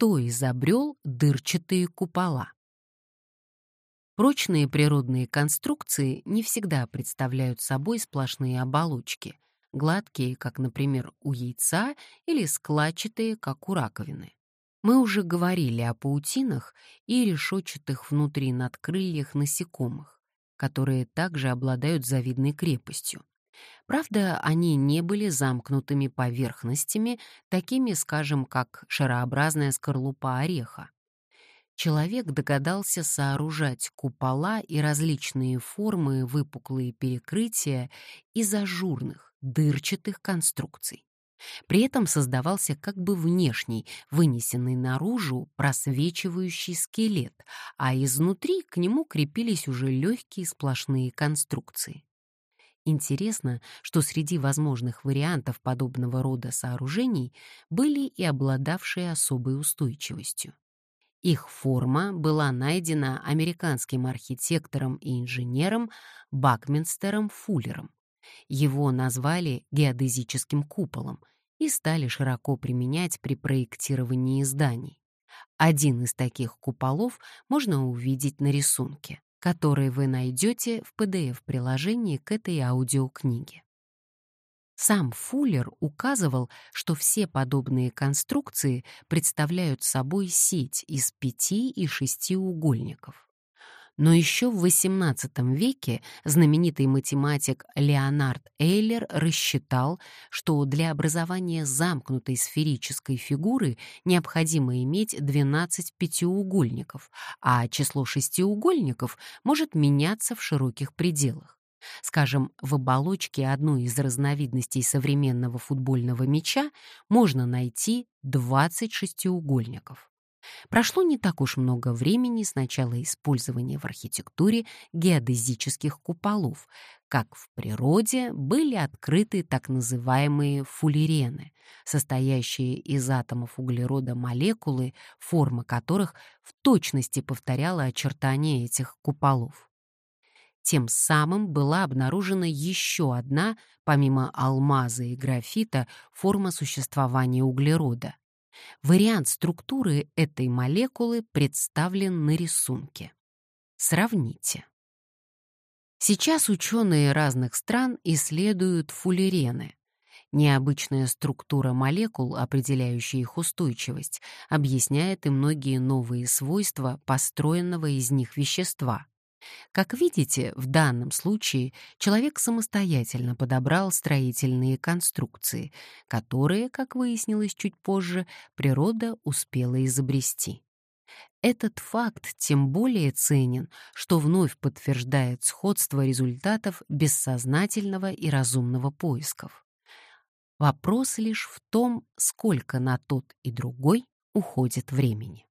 кто изобрел дырчатые купола. Прочные природные конструкции не всегда представляют собой сплошные оболочки, гладкие, как, например, у яйца, или складчатые, как у раковины. Мы уже говорили о паутинах и решетчатых внутри надкрыльях насекомых, которые также обладают завидной крепостью. Правда, они не были замкнутыми поверхностями, такими, скажем, как шарообразная скорлупа ореха. Человек догадался сооружать купола и различные формы выпуклые перекрытия из ажурных, дырчатых конструкций. При этом создавался как бы внешний, вынесенный наружу, просвечивающий скелет, а изнутри к нему крепились уже легкие сплошные конструкции. Интересно, что среди возможных вариантов подобного рода сооружений были и обладавшие особой устойчивостью. Их форма была найдена американским архитектором и инженером Бакминстером Фуллером. Его назвали геодезическим куполом и стали широко применять при проектировании зданий. Один из таких куполов можно увидеть на рисунке которые вы найдете в PDF-приложении к этой аудиокниге. Сам Фуллер указывал, что все подобные конструкции представляют собой сеть из пяти и шести угольников. Но еще в XVIII веке знаменитый математик Леонард Эйлер рассчитал, что для образования замкнутой сферической фигуры необходимо иметь 12 пятиугольников, а число шестиугольников может меняться в широких пределах. Скажем, в оболочке одной из разновидностей современного футбольного мяча можно найти 20 шестиугольников. Прошло не так уж много времени с начала использования в архитектуре геодезических куполов, как в природе были открыты так называемые фуллерены, состоящие из атомов углерода молекулы, форма которых в точности повторяла очертания этих куполов. Тем самым была обнаружена еще одна, помимо алмаза и графита, форма существования углерода Вариант структуры этой молекулы представлен на рисунке. Сравните. Сейчас ученые разных стран исследуют фуллерены. Необычная структура молекул, определяющая их устойчивость, объясняет и многие новые свойства построенного из них вещества, как видите, в данном случае человек самостоятельно подобрал строительные конструкции, которые, как выяснилось чуть позже, природа успела изобрести. Этот факт тем более ценен, что вновь подтверждает сходство результатов бессознательного и разумного поисков. Вопрос лишь в том, сколько на тот и другой уходит времени.